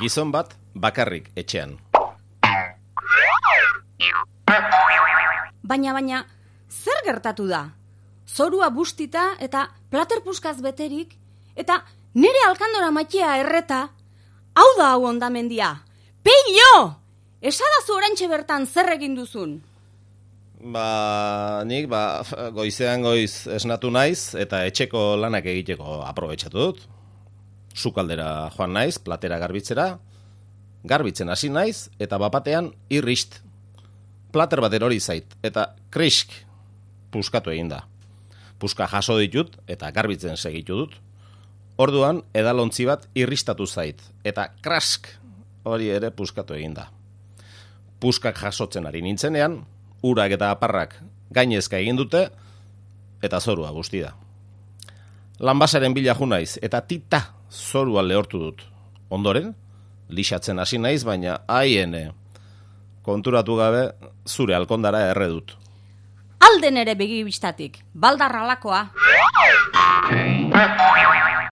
Gizon bat bakarrik etxean. Baina, baina, zer gertatu da? Zorua bustita eta platerpuskaz beterik, eta nire alkandora matia erreta, hau da hau ondamendia. Peio! Esadazu orantxe bertan zer egin duzun? Ba, nik, ba, goizean goiz esnatu naiz, eta etxeko lanak egiteko aprobetsatu dut. Sukaldera joan naiz, platera garbitzera, garbitzen hasi naiz, eta bapatean irrist. Plater bat erori zait, eta krisk, puskatu egin da. Puska jaso ditut, eta garbitzen segitu dut. Orduan, edalontzi bat irristatu zait, eta krask, hori ere puskatu egin da. Puskak jasotzen ari nintzenean, urak eta aparrak gainezka egin dute, eta zorua guzti da. Lanbasaren bila naiz eta tita zorua lehortu dut. Ondoren, lixatzen hasi naiz, baina haiene konturatu gabe zure alkondara erre dut. Alden ere begi bistatik, baldarralakoa.